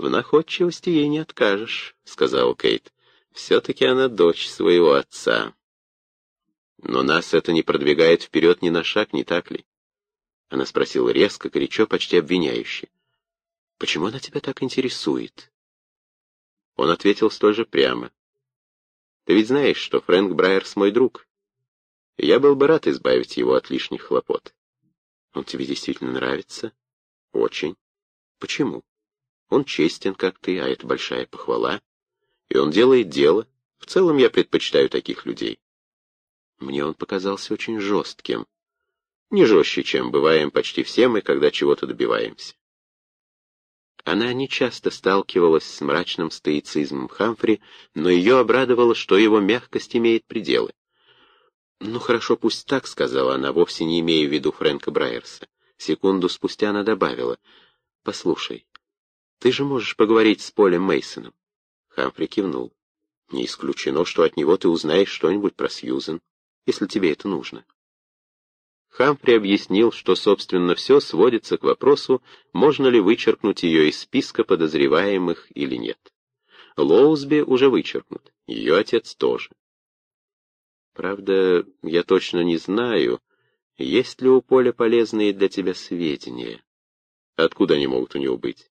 «В находчивости ей не откажешь», — сказал Кейт. «Все-таки она дочь своего отца». «Но нас это не продвигает вперед ни на шаг, не так ли?» Она спросила резко, горячо, почти обвиняюще. «Почему она тебя так интересует?» Он ответил столь же прямо. «Ты ведь знаешь, что Фрэнк Брайерс мой друг. Я был бы рад избавить его от лишних хлопот. Он тебе действительно нравится?» «Очень. Почему?» Он честен, как ты, а это большая похвала. И он делает дело. В целом я предпочитаю таких людей. Мне он показался очень жестким. Не жестче, чем бываем почти все мы, когда чего-то добиваемся. Она не часто сталкивалась с мрачным стоицизмом Хамфри, но ее обрадовало, что его мягкость имеет пределы. «Ну хорошо, пусть так», — сказала она, вовсе не имея в виду Фрэнка Брайерса. Секунду спустя она добавила, «Послушай, ты же можешь поговорить с Полем Мейсоном. Хамфри кивнул. Не исключено, что от него ты узнаешь что-нибудь про Сьюзен, если тебе это нужно. Хамфри объяснил, что, собственно, все сводится к вопросу, можно ли вычеркнуть ее из списка подозреваемых или нет. Лоузби уже вычеркнут, ее отец тоже. Правда, я точно не знаю, есть ли у Поля полезные для тебя сведения. Откуда они могут у него быть?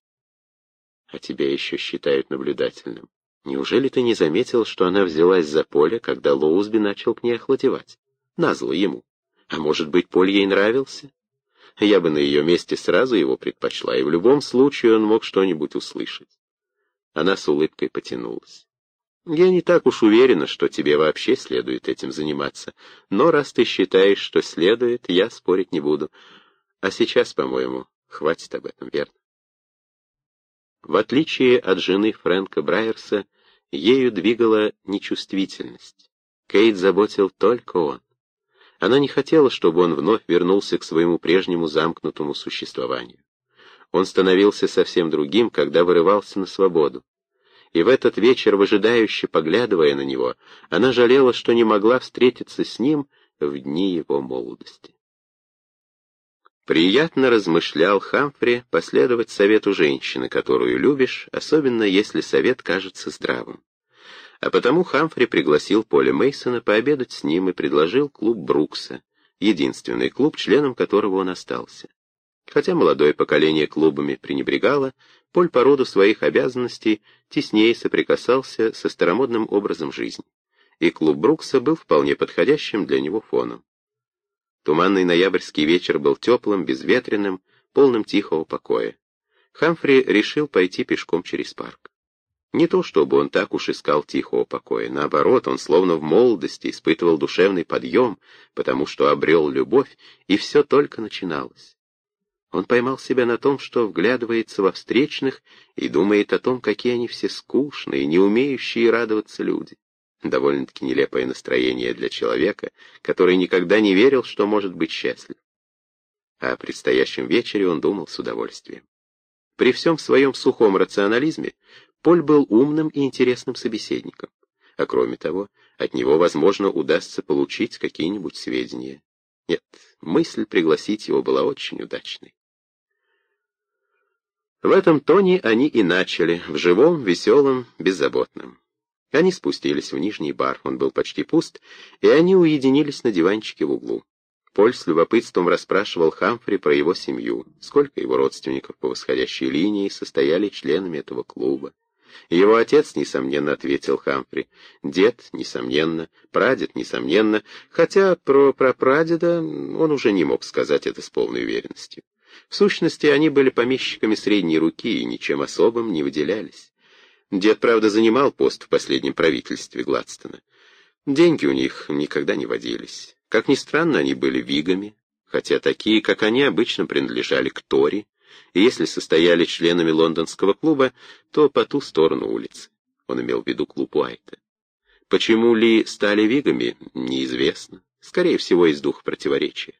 А тебя еще считают наблюдательным. Неужели ты не заметил, что она взялась за поле, когда Лоузби начал к ней охладевать? Назло ему. А может быть, Поль ей нравился? Я бы на ее месте сразу его предпочла, и в любом случае он мог что-нибудь услышать. Она с улыбкой потянулась. Я не так уж уверена, что тебе вообще следует этим заниматься, но раз ты считаешь, что следует, я спорить не буду. А сейчас, по-моему, хватит об этом, верно? В отличие от жены Фрэнка Брайерса, ею двигала нечувствительность. Кейт заботил только он. Она не хотела, чтобы он вновь вернулся к своему прежнему замкнутому существованию. Он становился совсем другим, когда вырывался на свободу. И в этот вечер, выжидающе поглядывая на него, она жалела, что не могла встретиться с ним в дни его молодости. Приятно размышлял Хамфри последовать совету женщины, которую любишь, особенно если совет кажется здравым. А потому Хамфри пригласил Поля Мейсона пообедать с ним и предложил клуб Брукса, единственный клуб, членом которого он остался. Хотя молодое поколение клубами пренебрегало, Поль по роду своих обязанностей теснее соприкасался со старомодным образом жизни, и клуб Брукса был вполне подходящим для него фоном. Туманный ноябрьский вечер был теплым, безветренным, полным тихого покоя. Хамфри решил пойти пешком через парк. Не то чтобы он так уж искал тихого покоя, наоборот, он словно в молодости испытывал душевный подъем, потому что обрел любовь, и все только начиналось. Он поймал себя на том, что вглядывается во встречных и думает о том, какие они все скучные, не умеющие радоваться люди. Довольно-таки нелепое настроение для человека, который никогда не верил, что может быть счастлив. О предстоящем вечере он думал с удовольствием. При всем своем сухом рационализме Поль был умным и интересным собеседником, а кроме того, от него, возможно, удастся получить какие-нибудь сведения. Нет, мысль пригласить его была очень удачной. В этом тоне они и начали, в живом, веселом, беззаботном. Они спустились в нижний бар, он был почти пуст, и они уединились на диванчике в углу. Поль с любопытством расспрашивал Хамфри про его семью, сколько его родственников по восходящей линии состояли членами этого клуба. Его отец, несомненно, ответил Хамфри, дед, несомненно, прадед, несомненно, хотя про прапрадеда он уже не мог сказать это с полной уверенностью. В сущности, они были помещиками средней руки и ничем особым не выделялись. Дед, правда, занимал пост в последнем правительстве Гладстона. Деньги у них никогда не водились. Как ни странно, они были вигами, хотя такие, как они, обычно принадлежали к Тори, и если состояли членами лондонского клуба, то по ту сторону улицы. Он имел в виду клуб Уайта. Почему Ли стали вигами, неизвестно. Скорее всего, из духа противоречия.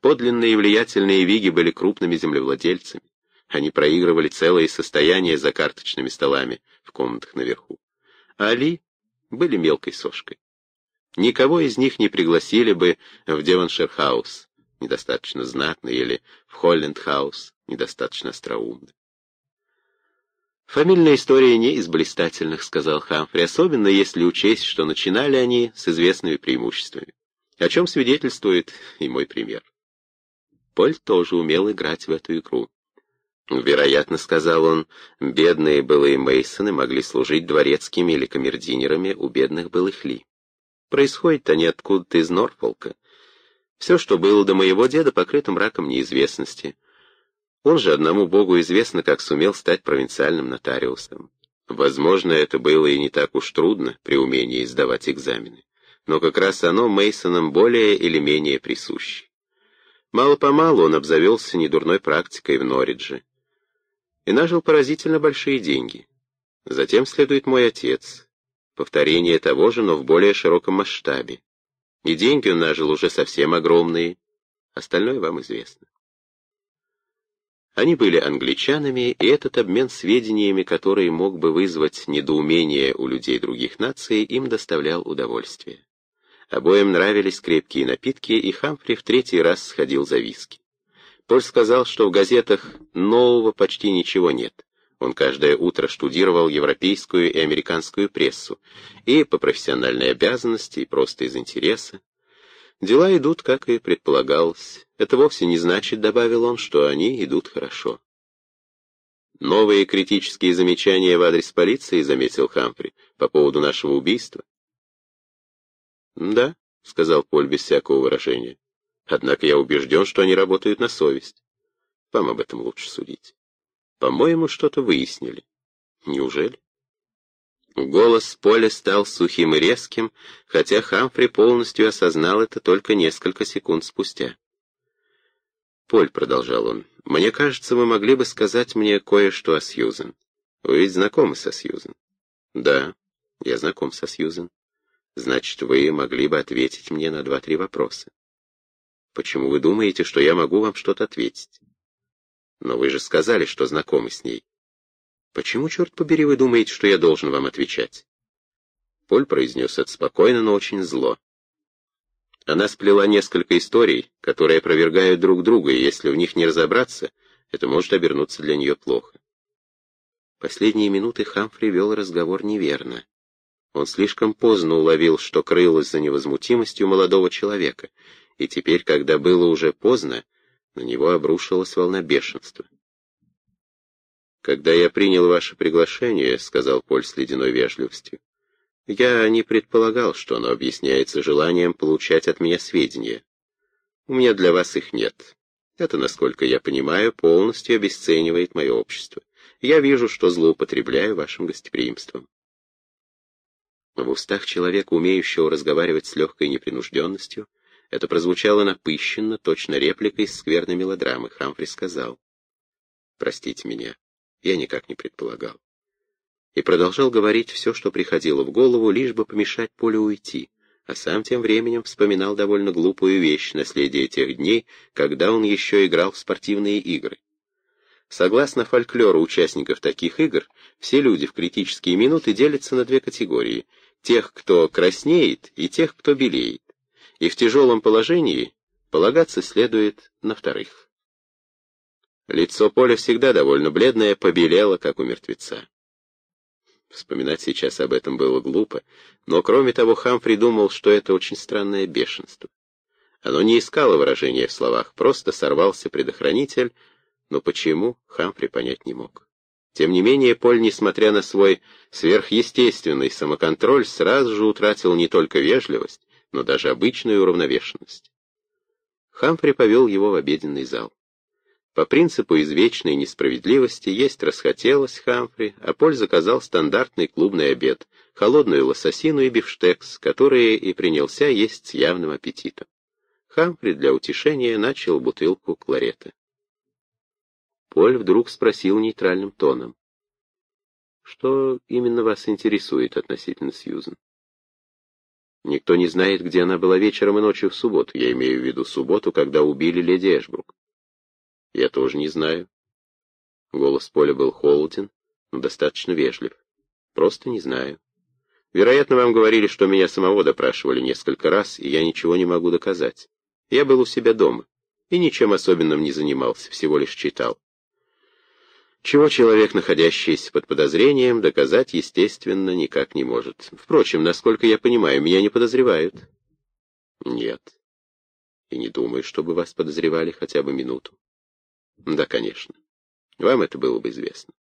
Подлинные влиятельные виги были крупными землевладельцами. Они проигрывали целые состояния за карточными столами в комнатах наверху. А Ли были мелкой сошкой. Никого из них не пригласили бы в Девоншир-хаус, недостаточно знатный, или в Холленд-хаус, недостаточно остроумный. «Фамильная история не из блистательных», — сказал Хамфри, «особенно если учесть, что начинали они с известными преимуществами, о чем свидетельствует и мой пример». Поль тоже умел играть в эту игру. Вероятно, сказал он, бедные былые Мейсоны могли служить дворецкими или камердинерами у бедных былых Ли. Происходит они откуда-то из Норфолка. Все, что было до моего деда, покрыто мраком неизвестности. Он же одному богу известно, как сумел стать провинциальным нотариусом. Возможно, это было и не так уж трудно при умении сдавать экзамены. Но как раз оно Мейсонам более или менее присуще. Мало-помалу он обзавелся недурной практикой в Норридже и нажил поразительно большие деньги. Затем следует мой отец. Повторение того же, но в более широком масштабе. И деньги он нажил уже совсем огромные. Остальное вам известно. Они были англичанами, и этот обмен сведениями, который мог бы вызвать недоумение у людей других наций, им доставлял удовольствие. Обоим нравились крепкие напитки, и Хамфри в третий раз сходил за виски. Поль сказал, что в газетах нового почти ничего нет. Он каждое утро штудировал европейскую и американскую прессу, и по профессиональной обязанности, и просто из интереса. Дела идут, как и предполагалось. Это вовсе не значит, добавил он, что они идут хорошо. Новые критические замечания в адрес полиции, заметил Хамфри, по поводу нашего убийства. «Да», — сказал Поль без всякого выражения. Однако я убежден, что они работают на совесть. Вам об этом лучше судить. По-моему, что-то выяснили. Неужели? Голос Поля стал сухим и резким, хотя Хамфри полностью осознал это только несколько секунд спустя. «Поль», — продолжал он, — «мне кажется, вы могли бы сказать мне кое-что о Сьюзен. Вы ведь знакомы со Сьюзен?» «Да, я знаком со Сьюзен. Значит, вы могли бы ответить мне на два-три вопроса. Почему вы думаете, что я могу вам что-то ответить? Но вы же сказали, что знакомы с ней. Почему, черт побери, вы думаете, что я должен вам отвечать? Поль произнес это спокойно, но очень зло. Она сплела несколько историй, которые опровергают друг друга, и если в них не разобраться, это может обернуться для нее плохо. Последние минуты Хамфри вел разговор неверно. Он слишком поздно уловил, что крылось за невозмутимостью молодого человека, и теперь, когда было уже поздно, на него обрушилась волна бешенства. «Когда я принял ваше приглашение», — сказал Поль с ледяной вежливостью, — «я не предполагал, что оно объясняется желанием получать от меня сведения. У меня для вас их нет. Это, насколько я понимаю, полностью обесценивает мое общество. Я вижу, что злоупотребляю вашим гостеприимством». В устах человека, умеющего разговаривать с легкой непринужденностью, это прозвучало напыщенно, точно репликой скверной мелодрамы. Хамфри сказал. «Простите меня, я никак не предполагал». И продолжал говорить все, что приходило в голову, лишь бы помешать Полю уйти, а сам тем временем вспоминал довольно глупую вещь, наследие тех дней, когда он еще играл в спортивные игры. Согласно фольклору участников таких игр, все люди в критические минуты делятся на две категории — тех, кто краснеет, и тех, кто белеет и в тяжелом положении полагаться следует на вторых. Лицо Поля всегда довольно бледное, побелело, как у мертвеца. Вспоминать сейчас об этом было глупо, но кроме того Хам придумал, что это очень странное бешенство. Оно не искало выражения в словах, просто сорвался предохранитель, но почему, Хамфри понять не мог. Тем не менее, Поль, несмотря на свой сверхъестественный самоконтроль, сразу же утратил не только вежливость, но даже обычную уравновешенность. Хамфри повел его в обеденный зал. По принципу извечной несправедливости есть расхотелось Хамфри, а Поль заказал стандартный клубный обед, холодную лососину и бифштекс, которые и принялся есть с явным аппетитом. Хамфри для утешения начал бутылку кларета. Поль вдруг спросил нейтральным тоном. «Что именно вас интересует относительно Сьюзен?» Никто не знает, где она была вечером и ночью в субботу. Я имею в виду субботу, когда убили леди Эшбрук. Я тоже не знаю. Голос Поля был холоден, но достаточно вежлив. Просто не знаю. Вероятно, вам говорили, что меня самого допрашивали несколько раз, и я ничего не могу доказать. Я был у себя дома и ничем особенным не занимался, всего лишь читал. Чего человек, находящийся под подозрением, доказать, естественно, никак не может. Впрочем, насколько я понимаю, меня не подозревают. Нет. И не думаю, чтобы вас подозревали хотя бы минуту. Да, конечно. Вам это было бы известно.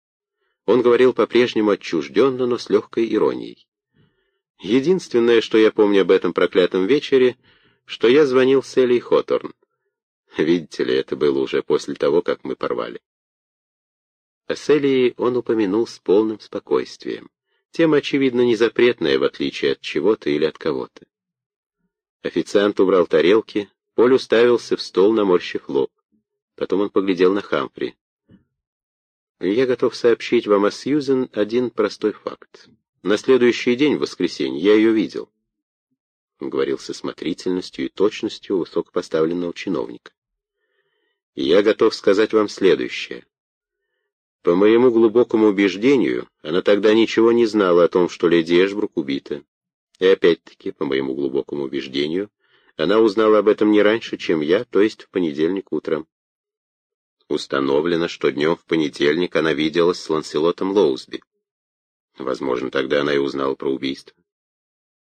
Он говорил по-прежнему отчужденно, но с легкой иронией. Единственное, что я помню об этом проклятом вечере, что я звонил Селли Хоторн. Видите ли, это было уже после того, как мы порвали. О Селии он упомянул с полным спокойствием. Тема, очевидно, не запретная, в отличие от чего-то или от кого-то. Официант убрал тарелки, Поль уставился в стол, наморщив лоб. Потом он поглядел на Хамфри. «Я готов сообщить вам о Сьюзен один простой факт. На следующий день, в воскресенье, я ее видел». Он говорил со смотрительностью и точностью высокопоставленного чиновника. «Я готов сказать вам следующее. По моему глубокому убеждению, она тогда ничего не знала о том, что леди Эшбрук убита. И опять-таки, по моему глубокому убеждению, она узнала об этом не раньше, чем я, то есть в понедельник утром. Установлено, что днем в понедельник она виделась с Ланселотом Лоузби. Возможно, тогда она и узнала про убийство.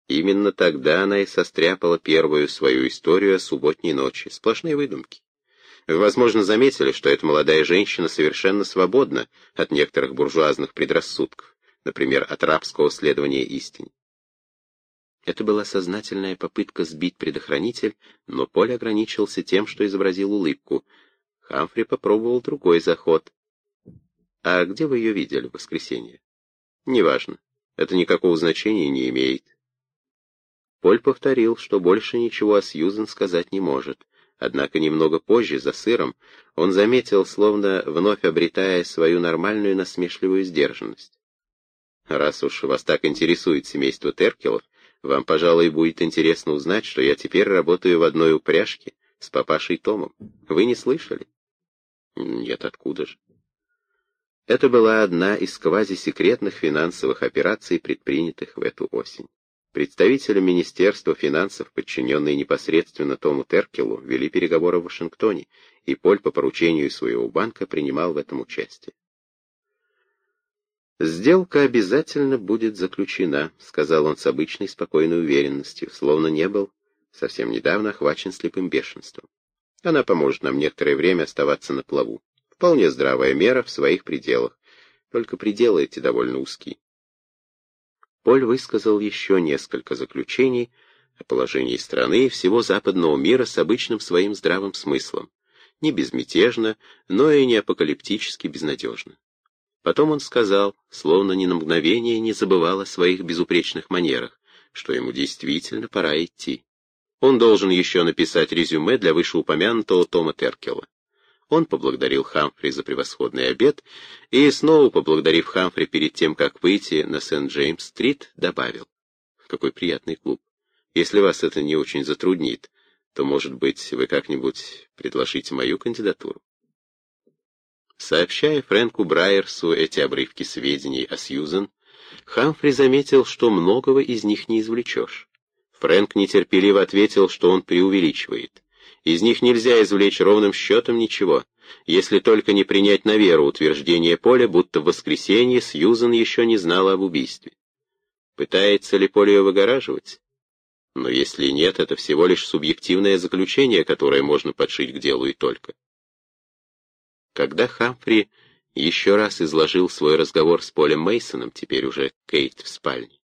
Именно тогда она и состряпала первую свою историю о субботней ночи. Сплошные выдумки. Вы, возможно, заметили, что эта молодая женщина совершенно свободна от некоторых буржуазных предрассудков, например, от рабского следования истине. Это была сознательная попытка сбить предохранитель, но Поль ограничился тем, что изобразил улыбку. Хамфри попробовал другой заход. «А где вы ее видели в воскресенье?» «Неважно. Это никакого значения не имеет». Поль повторил, что больше ничего о Сьюзен сказать не может. Однако немного позже, за сыром, он заметил, словно вновь обретая свою нормальную насмешливую сдержанность. «Раз уж вас так интересует семейство Теркелов, вам, пожалуй, будет интересно узнать, что я теперь работаю в одной упряжке с папашей Томом. Вы не слышали?» «Нет, откуда же?» Это была одна из квазисекретных финансовых операций, предпринятых в эту осень. Представители Министерства финансов, подчиненные непосредственно Тому Теркелу, вели переговоры в Вашингтоне, и Поль по поручению своего банка принимал в этом участие. «Сделка обязательно будет заключена», — сказал он с обычной спокойной уверенностью, словно не был совсем недавно охвачен слепым бешенством. «Она поможет нам некоторое время оставаться на плаву. Вполне здравая мера в своих пределах, только пределы эти довольно узкие. Поль высказал еще несколько заключений о положении страны и всего западного мира с обычным своим здравым смыслом, не безмятежно, но и не апокалиптически безнадежно. Потом он сказал, словно ни на мгновение не забывал о своих безупречных манерах, что ему действительно пора идти. Он должен еще написать резюме для вышеупомянутого Тома Теркела. Он поблагодарил Хамфри за превосходный обед и, снова поблагодарив Хамфри перед тем, как выйти на Сент-Джеймс-стрит, добавил. «Какой приятный клуб. Если вас это не очень затруднит, то, может быть, вы как-нибудь предложите мою кандидатуру?» Сообщая Фрэнку Брайерсу эти обрывки сведений о Сьюзен, Хамфри заметил, что многого из них не извлечешь. Фрэнк нетерпеливо ответил, что он преувеличивает. Из них нельзя извлечь ровным счетом ничего, если только не принять на веру утверждение Поля, будто в воскресенье Сьюзен еще не знала об убийстве. Пытается ли Поле ее выгораживать? Но если нет, это всего лишь субъективное заключение, которое можно подшить к делу и только. Когда Хамфри еще раз изложил свой разговор с Полем Мейсоном, теперь уже Кейт в спальне,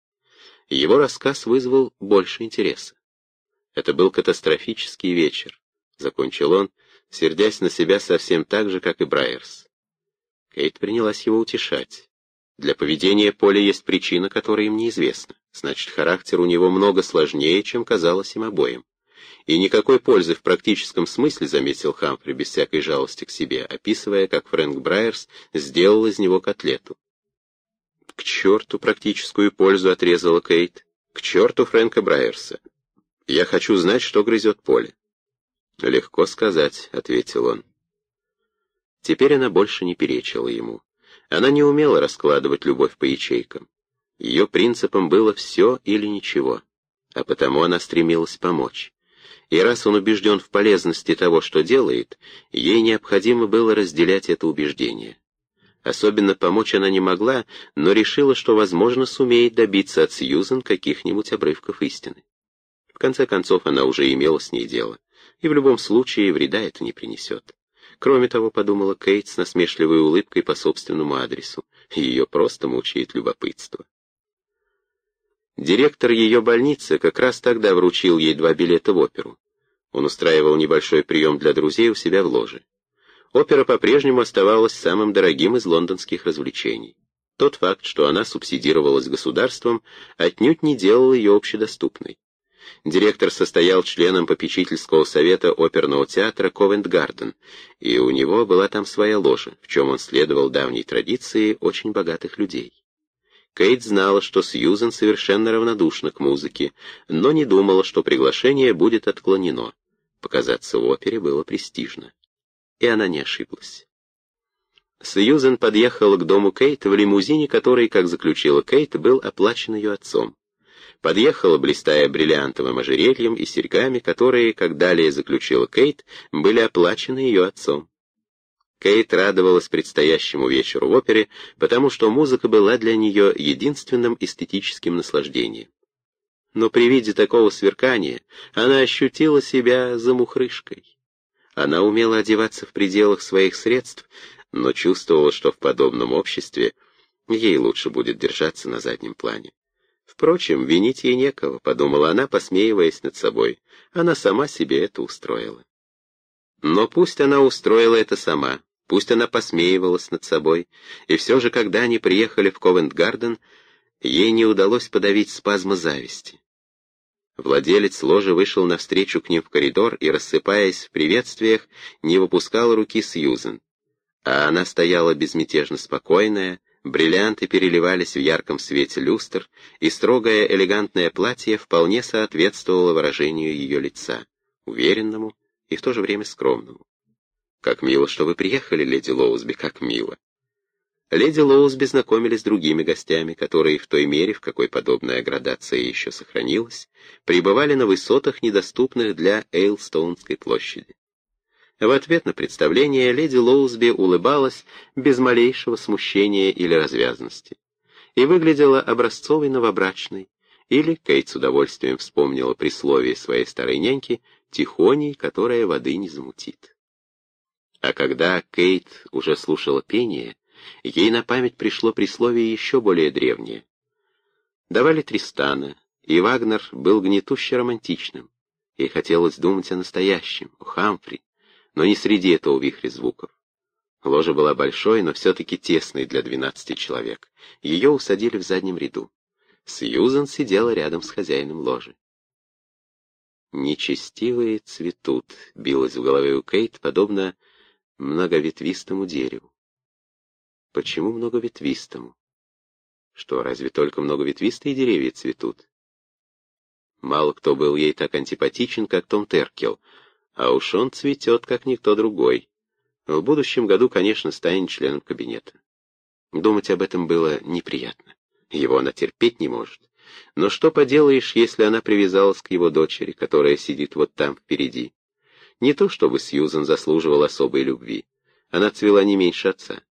его рассказ вызвал больше интереса. Это был катастрофический вечер. — закончил он, сердясь на себя совсем так же, как и Брайерс. Кейт принялась его утешать. Для поведения Поля есть причина, которая им неизвестна. Значит, характер у него много сложнее, чем казалось им обоим. И никакой пользы в практическом смысле, заметил Хамфри без всякой жалости к себе, описывая, как Фрэнк Брайерс сделал из него котлету. «К черту практическую пользу», — отрезала Кейт. «К черту Фрэнка Брайерса. Я хочу знать, что грызет поле. «Легко сказать», — ответил он. Теперь она больше не перечила ему. Она не умела раскладывать любовь по ячейкам. Ее принципом было все или ничего, а потому она стремилась помочь. И раз он убежден в полезности того, что делает, ей необходимо было разделять это убеждение. Особенно помочь она не могла, но решила, что, возможно, сумеет добиться от Сьюзен каких-нибудь обрывков истины. В конце концов, она уже имела с ней дело, и в любом случае вреда это не принесет. Кроме того, подумала Кейт с насмешливой улыбкой по собственному адресу, ее просто мучает любопытство. Директор ее больницы как раз тогда вручил ей два билета в оперу. Он устраивал небольшой прием для друзей у себя в ложе. Опера по-прежнему оставалась самым дорогим из лондонских развлечений. Тот факт, что она субсидировалась государством, отнюдь не делал ее общедоступной. Директор состоял членом попечительского совета оперного театра Ковент-Гарден, и у него была там своя ложа, в чем он следовал давней традиции очень богатых людей. Кейт знала, что Сьюзен совершенно равнодушна к музыке, но не думала, что приглашение будет отклонено. Показаться в опере было престижно. И она не ошиблась. Сьюзен подъехала к дому Кейт в лимузине, который, как заключила Кейт, был оплачен ее отцом подъехала, блистая бриллиантовым ожерельем и серьгами, которые, как далее заключила Кейт, были оплачены ее отцом. Кейт радовалась предстоящему вечеру в опере, потому что музыка была для нее единственным эстетическим наслаждением. Но при виде такого сверкания она ощутила себя замухрышкой. Она умела одеваться в пределах своих средств, но чувствовала, что в подобном обществе ей лучше будет держаться на заднем плане. Впрочем, винить ей некого, подумала она, посмеиваясь над собой. Она сама себе это устроила. Но пусть она устроила это сама, пусть она посмеивалась над собой, и все же, когда они приехали в Ковент-Гарден, ей не удалось подавить спазма зависти. Владелец ложи вышел навстречу к ним в коридор и, рассыпаясь в приветствиях, не выпускал руки Сьюзен. А она стояла безмятежно спокойная, Бриллианты переливались в ярком свете люстр, и строгое элегантное платье вполне соответствовало выражению ее лица, уверенному и в то же время скромному. «Как мило, что вы приехали, леди Лоузби, как мило!» Леди Лоузби знакомились с другими гостями, которые в той мере, в какой подобная градация еще сохранилась, пребывали на высотах, недоступных для Эйлстоунской площади. В ответ на представление леди Лоузби улыбалась без малейшего смущения или развязности и выглядела образцовой новобрачной, или, Кейт с удовольствием вспомнила присловие своей старой няньки, тихоней, которая воды не замутит. А когда Кейт уже слушала пение, ей на память пришло присловие еще более древнее. Давали Тристана, и Вагнер был гнетуще романтичным. Ей хотелось думать о настоящем, о Хамфри, но не среди этого вихря звуков. Ложа была большой, но все-таки тесной для двенадцати человек. Ее усадили в заднем ряду. Сьюзан сидела рядом с хозяином ложи. «Нечестивые цветут», — билось в голове у Кейт, подобно многоветвистому дереву. Почему многоветвистому? Что, разве только многоветвистые деревья цветут? Мало кто был ей так антипатичен, как Том Теркел — а уж он цветет, как никто другой. В будущем году, конечно, станет членом кабинета. Думать об этом было неприятно. Его она терпеть не может. Но что поделаешь, если она привязалась к его дочери, которая сидит вот там впереди? Не то чтобы Сьюзан заслуживал особой любви. Она цвела не меньше отца.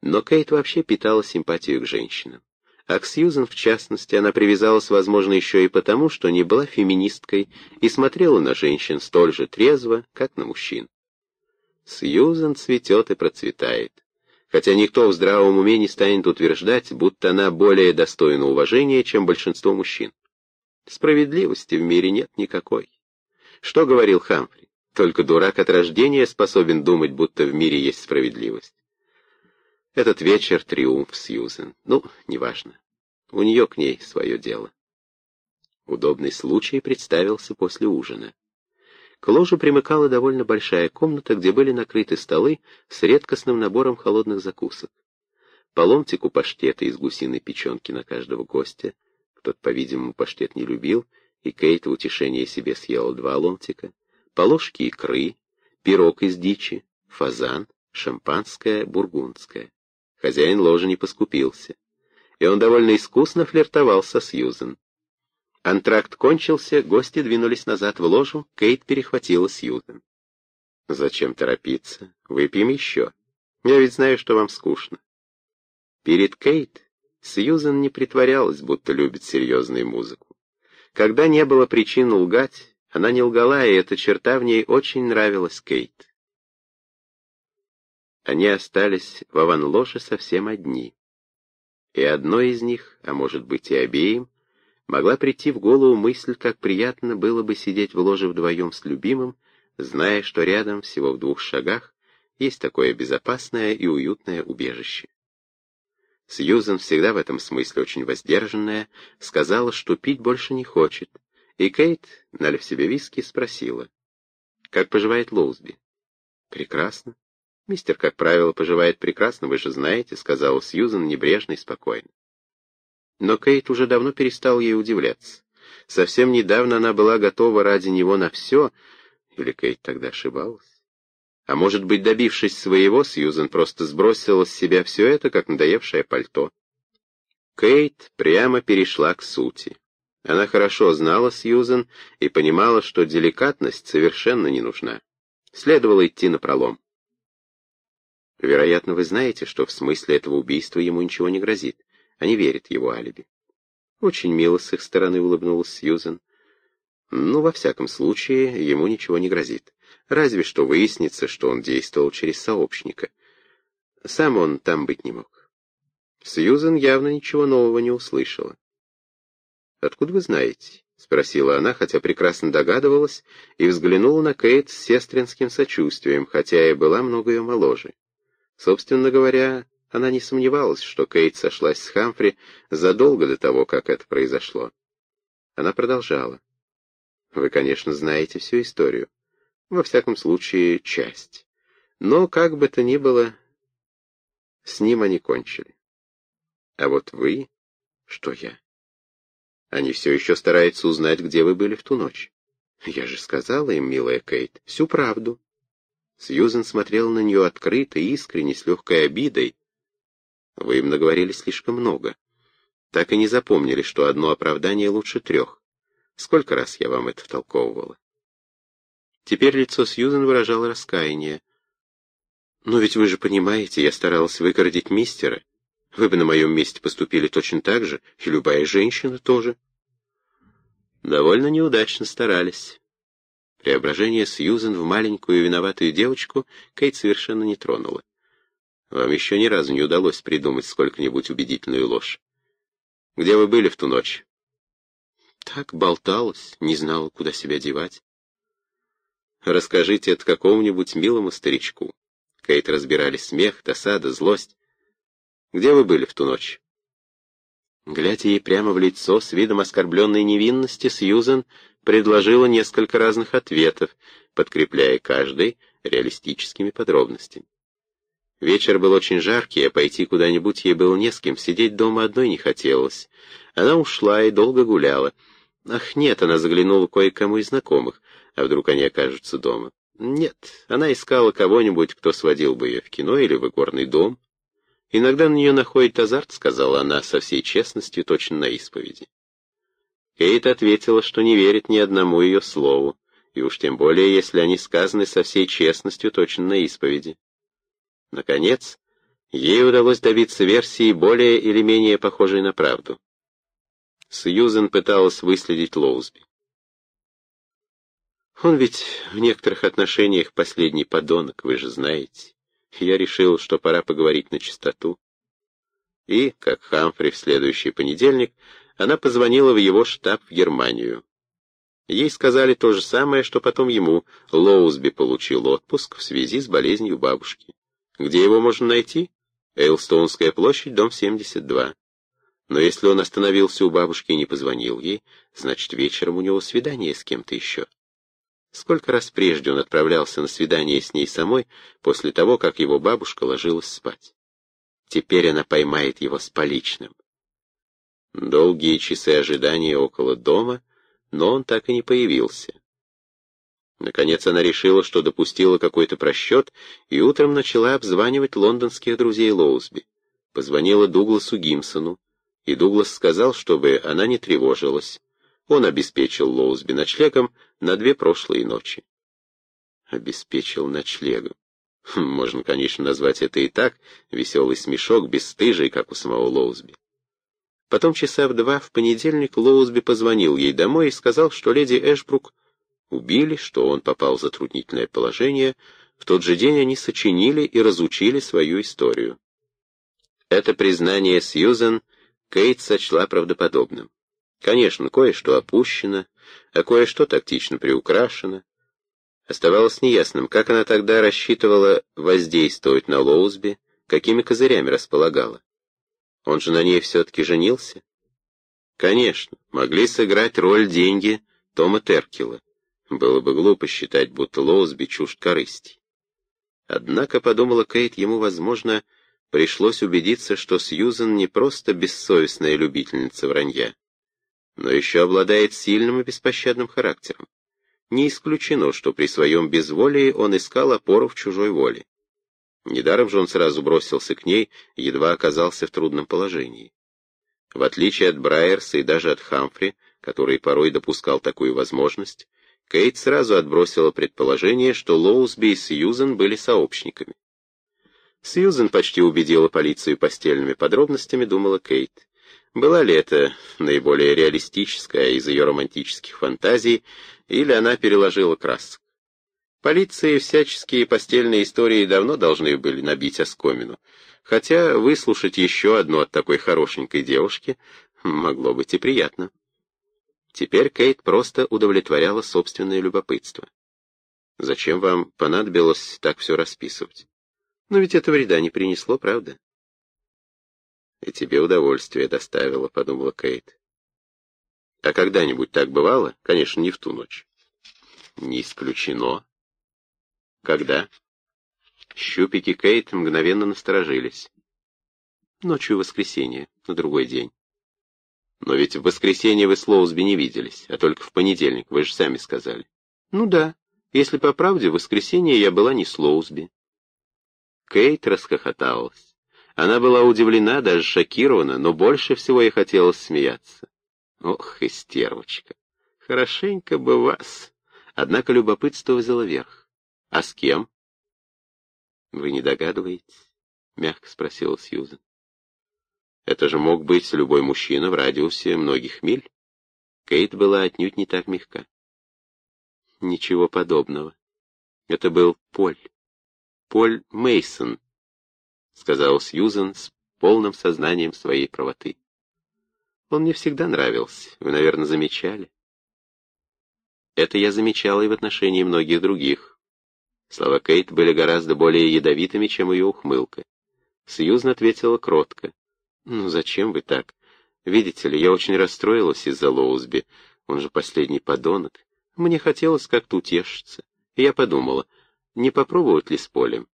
Но Кейт вообще питала симпатию к женщинам. А к Сьюзен, в частности, она привязалась, возможно, еще и потому, что не была феминисткой и смотрела на женщин столь же трезво, как на мужчин. Сьюзен цветет и процветает. Хотя никто в здравом уме не станет утверждать, будто она более достойна уважения, чем большинство мужчин. Справедливости в мире нет никакой. Что говорил Хамфри? Только дурак от рождения способен думать, будто в мире есть справедливость. Этот вечер — триумф Сьюзен. Ну, неважно. У нее к ней свое дело. Удобный случай представился после ужина. К ложу примыкала довольно большая комната, где были накрыты столы с редкостным набором холодных закусок. По ломтику паштета из гусиной печенки на каждого гостя. Кто-то, по-видимому, паштет не любил, и Кейт в утешение себе съела два ломтика. По ложке икры, пирог из дичи, фазан, шампанское, бургундское. Хозяин ложи не поскупился, и он довольно искусно флиртовал со Сьюзен. Антракт кончился, гости двинулись назад в ложу, Кейт перехватила Сьюзен. «Зачем торопиться? Выпьем еще. Я ведь знаю, что вам скучно. Перед Кейт Сьюзен не притворялась, будто любит серьезную музыку. Когда не было причин лгать, она не лгала, и эта черта в ней очень нравилась Кейт. Они остались в Аванлоше совсем одни. И одной из них, а может быть и обеим, могла прийти в голову мысль, как приятно было бы сидеть в ложе вдвоем с любимым, зная, что рядом, всего в двух шагах, есть такое безопасное и уютное убежище. Сьюзен, всегда в этом смысле очень воздержанная, сказала, что пить больше не хочет, и Кейт, налив себе виски, спросила, «Как поживает Лоузби?» «Прекрасно. Мистер, как правило, поживает прекрасно, вы же знаете», — сказала Сьюзен небрежно и спокойно. Но Кейт уже давно перестал ей удивляться. Совсем недавно она была готова ради него на все, или Кейт тогда ошибалась? А может быть, добившись своего, Сьюзен просто сбросила с себя все это, как надоевшее пальто. Кейт прямо перешла к сути. Она хорошо знала Сьюзен и понимала, что деликатность совершенно не нужна. Следовало идти на пролом. Вероятно, вы знаете, что в смысле этого убийства ему ничего не грозит. Они верят его алиби. Очень мило с их стороны улыбнулась Сьюзен. Ну, во всяком случае, ему ничего не грозит. Разве что выяснится, что он действовал через сообщника. Сам он там быть не мог. Сьюзен явно ничего нового не услышала. «Откуда вы знаете?» — спросила она, хотя прекрасно догадывалась, и взглянула на Кейт с сестринским сочувствием, хотя и была много ее моложе. Собственно говоря, она не сомневалась, что Кейт сошлась с Хамфри задолго до того, как это произошло. Она продолжала. «Вы, конечно, знаете всю историю. Во всяком случае, часть. Но, как бы то ни было, с ним они кончили. А вот вы... Что я? Они все еще стараются узнать, где вы были в ту ночь. Я же сказала им, милая Кейт, всю правду. Сьюзен смотрел на нее открыто, искренне, с легкой обидой. Вы им наговорили слишком много. Так и не запомнили, что одно оправдание лучше трех. Сколько раз я вам это втолковывала? Теперь лицо Сьюзен выражало раскаяние. «Но ведь вы же понимаете, я старалась выгородить мистера. Вы бы на моем месте поступили точно так же, и любая женщина тоже». Довольно неудачно старались. Преображение Сьюзен в маленькую виноватую девочку Кейт совершенно не тронула. Вам еще ни разу не удалось придумать сколько-нибудь убедительную ложь. Где вы были в ту ночь? Так болталась, не знала, куда себя девать. Расскажите это какому-нибудь милому старичку. Кейт разбирали смех, досада, злость. Где вы были в ту ночь? Глядя ей прямо в лицо с видом оскорбленной невинности, Сьюзен предложила несколько разных ответов, подкрепляя каждый реалистическими подробностями. Вечер был очень жаркий, а пойти куда-нибудь ей было не с кем, сидеть дома одной не хотелось. Она ушла и долго гуляла. Ах, нет, она заглянула кое-кому из знакомых, а вдруг они окажутся дома. Нет, она искала кого-нибудь, кто сводил бы ее в кино или в игорный дом. Иногда на нее находит азарт, сказала она со всей честностью, точно на исповеди. Кейт ответила, что не верит ни одному ее слову, и уж тем более, если они сказаны со всей честностью, точно на исповеди. Наконец, ей удалось добиться версии более или менее похожей на правду. Сьюзен пыталась выследить Лоузби. Он ведь в некоторых отношениях последний подонок, вы же знаете. Я решил, что пора поговорить на чистоту. И, как Хамфри в следующий понедельник, она позвонила в его штаб в Германию. Ей сказали то же самое, что потом ему. Лоузби получил отпуск в связи с болезнью бабушки. Где его можно найти? Эйлстоунская площадь, дом 72. Но если он остановился у бабушки и не позвонил ей, значит, вечером у него свидание с кем-то еще. Сколько раз прежде он отправлялся на свидание с ней самой после того, как его бабушка ложилась спать. Теперь она поймает его с поличным. Долгие часы ожидания около дома, но он так и не появился. Наконец она решила, что допустила какой-то просчет, и утром начала обзванивать лондонских друзей Лоузби. Позвонила Дугласу Гимсону, и Дуглас сказал, чтобы она не тревожилась. Он обеспечил Лоузби ночлегом на две прошлые ночи. Обеспечил ночлегом. Хм, можно, конечно, назвать это и так, веселый смешок, бесстыжий, как у самого Лоузби. Потом часа в два в понедельник Лоузби позвонил ей домой и сказал, что леди Эшбрук убили, что он попал в затруднительное положение. В тот же день они сочинили и разучили свою историю. Это признание Сьюзен Кейт сочла правдоподобным. Конечно, кое-что опущено, а кое-что тактично приукрашено. Оставалось неясным, как она тогда рассчитывала воздействовать на Лоузби, какими козырями располагала. Он же на ней все-таки женился? Конечно, могли сыграть роль деньги Тома Теркила. Было бы глупо считать, будто Лоузби чужд корысти. Однако, подумала Кейт, ему, возможно, пришлось убедиться, что Сьюзен не просто бессовестная любительница вранья, но еще обладает сильным и беспощадным характером. Не исключено, что при своем безволии он искал опору в чужой воле. Недаром же он сразу бросился к ней, едва оказался в трудном положении. В отличие от Брайерса и даже от Хамфри, который порой допускал такую возможность, Кейт сразу отбросила предположение, что Лоусби и Сьюзен были сообщниками. Сьюзен почти убедила полицию постельными подробностями, думала Кейт. Была ли это наиболее реалистическая из ее романтических фантазий, или она переложила красок? Полиции всяческие постельные истории давно должны были набить оскомину, хотя выслушать еще одну от такой хорошенькой девушки могло быть и приятно. Теперь Кейт просто удовлетворяла собственное любопытство. Зачем вам понадобилось так все расписывать? Но ведь это вреда не принесло, правда? И тебе удовольствие доставило, подумала Кейт. А когда-нибудь так бывало? Конечно, не в ту ночь. Не исключено. Когда? Щупики Кейт мгновенно насторожились. Ночью воскресенья, на другой день. Но ведь в воскресенье вы с Лоузби не виделись, а только в понедельник, вы же сами сказали. Ну да, если по правде, в воскресенье я была не с Лоузби. Кейт расхохоталась. Она была удивлена, даже шокирована, но больше всего ей хотелось смеяться. Ох, истервочка, хорошенько бы вас. Однако любопытство взяло верх. А с кем? Вы не догадываетесь? Мягко спросила Сьюзен. Это же мог быть любой мужчина в радиусе многих миль. Кейт была отнюдь не так мягка. Ничего подобного. Это был Поль. Поль Мейсон, сказал Сьюзен с полным сознанием своей правоты. Он мне всегда нравился, вы, наверное, замечали. Это я замечала и в отношении многих других. Слова Кейт были гораздо более ядовитыми, чем ее ухмылка. Сьюзен ответила кротко. «Ну зачем вы так? Видите ли, я очень расстроилась из-за Лоузби. Он же последний подонок. Мне хотелось как-то утешиться. Я подумала, не попробовать ли с Полем?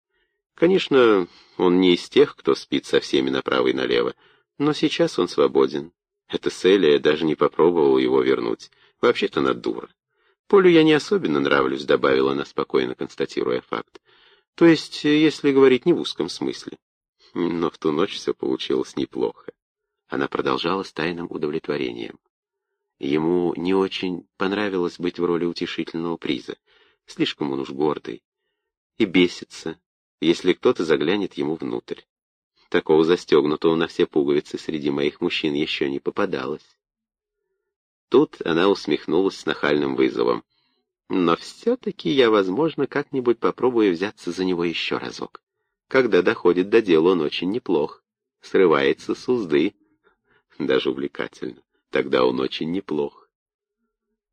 Конечно, он не из тех, кто спит со всеми направо и налево, но сейчас он свободен. Эта Селия даже не попробовала его вернуть. Вообще-то она дура. Полю я не особенно нравлюсь, добавила она, спокойно констатируя факт. То есть, если говорить не в узком смысле. Но в ту ночь все получилось неплохо. Она продолжала с тайным удовлетворением. Ему не очень понравилось быть в роли утешительного приза. Слишком он уж гордый и бесится, если кто-то заглянет ему внутрь. Такого застегнутого на все пуговицы среди моих мужчин еще не попадалось. Тут она усмехнулась с нахальным вызовом. Но все-таки я, возможно, как-нибудь попробую взяться за него еще разок. Когда доходит до дела, он очень неплох. Срывается с узды. Даже увлекательно. Тогда он очень неплох.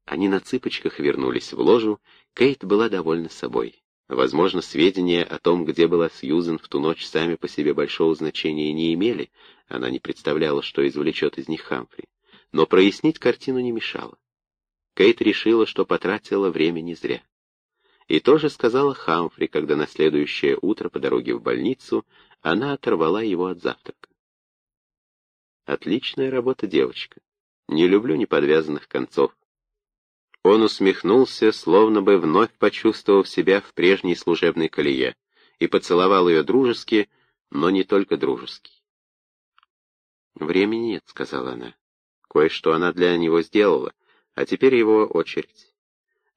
Они на цыпочках вернулись в ложу. Кейт была довольна собой. Возможно, сведения о том, где была Сьюзен в ту ночь, сами по себе большого значения не имели, она не представляла, что извлечет из них Хамфри. Но прояснить картину не мешало. Кейт решила, что потратила время не зря. И тоже сказала Хамфри, когда на следующее утро по дороге в больницу она оторвала его от завтрака. Отличная работа, девочка. Не люблю неподвязанных концов. Он усмехнулся, словно бы вновь почувствовав себя в прежней служебной колее, и поцеловал ее дружески, но не только дружески. «Времени нет», — сказала она. «Кое-что она для него сделала, а теперь его очередь.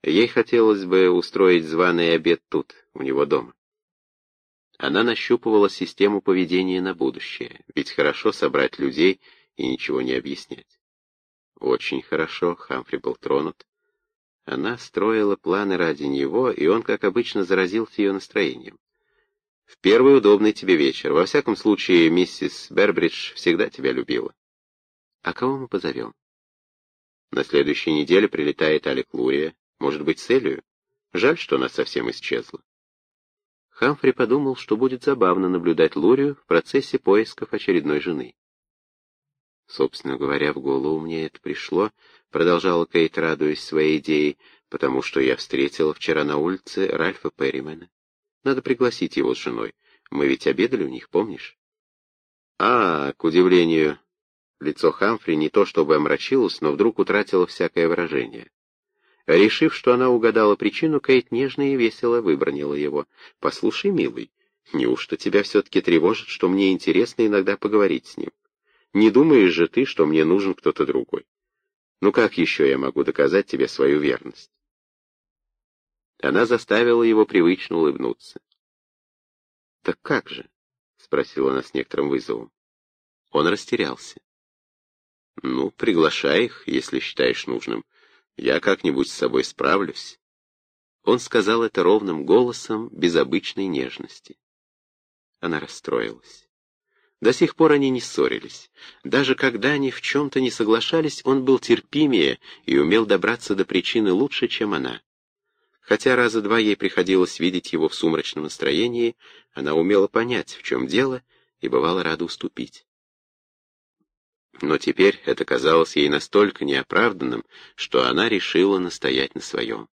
Ей хотелось бы устроить званый обед тут, у него дома». Она нащупывала систему поведения на будущее, ведь хорошо собрать людей и ничего не объяснять. Очень хорошо, Хамфри был тронут. Она строила планы ради него, и он, как обычно, заразился ее настроением. В первый удобный тебе вечер. Во всяком случае, миссис Бербридж всегда тебя любила. А кого мы позовем? На следующей неделе прилетает Алек Лурия. Может быть, Селию? Жаль, что она совсем исчезла. Хамфри подумал, что будет забавно наблюдать Лурию в процессе поисков очередной жены. Собственно говоря, в голову мне это пришло, продолжала Кейт, радуясь своей идее, потому что я встретила вчера на улице Ральфа Перримена. Надо пригласить его с женой. Мы ведь обедали у них, помнишь? А, к удивлению, лицо Хамфри не то чтобы омрачилось, но вдруг утратило всякое выражение. Решив, что она угадала причину, Кейт нежно и весело выбронила его. «Послушай, милый, неужто тебя все-таки тревожит, что мне интересно иногда поговорить с ним? Не думаешь же ты, что мне нужен кто-то другой? Ну как еще я могу доказать тебе свою верность?» Она заставила его привычно улыбнуться. «Так как же?» — спросила она с некоторым вызовом. Он растерялся. «Ну, приглашай их, если считаешь нужным. Я как-нибудь с собой справлюсь». Он сказал это ровным голосом, без обычной нежности. Она расстроилась. До сих пор они не ссорились. Даже когда они в чем-то не соглашались, он был терпимее и умел добраться до причины лучше, чем она. Хотя раза два ей приходилось видеть его в сумрачном настроении, она умела понять, в чем дело, и бывала рада уступить. Но теперь это казалось ей настолько неоправданным, что она решила настоять на своем.